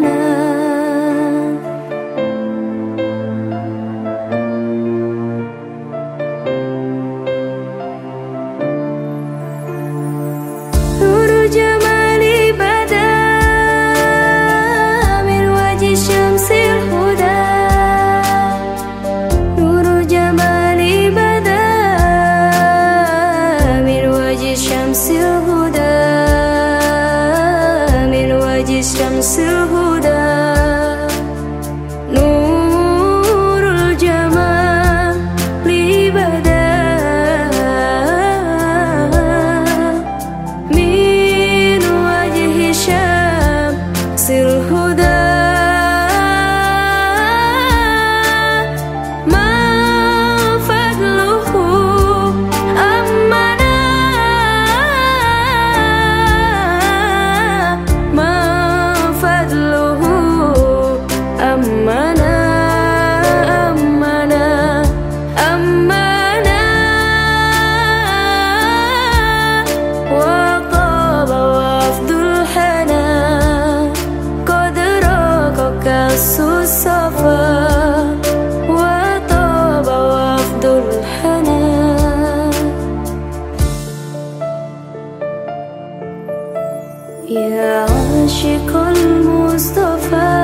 sana Turu يا عاشق المصطفى.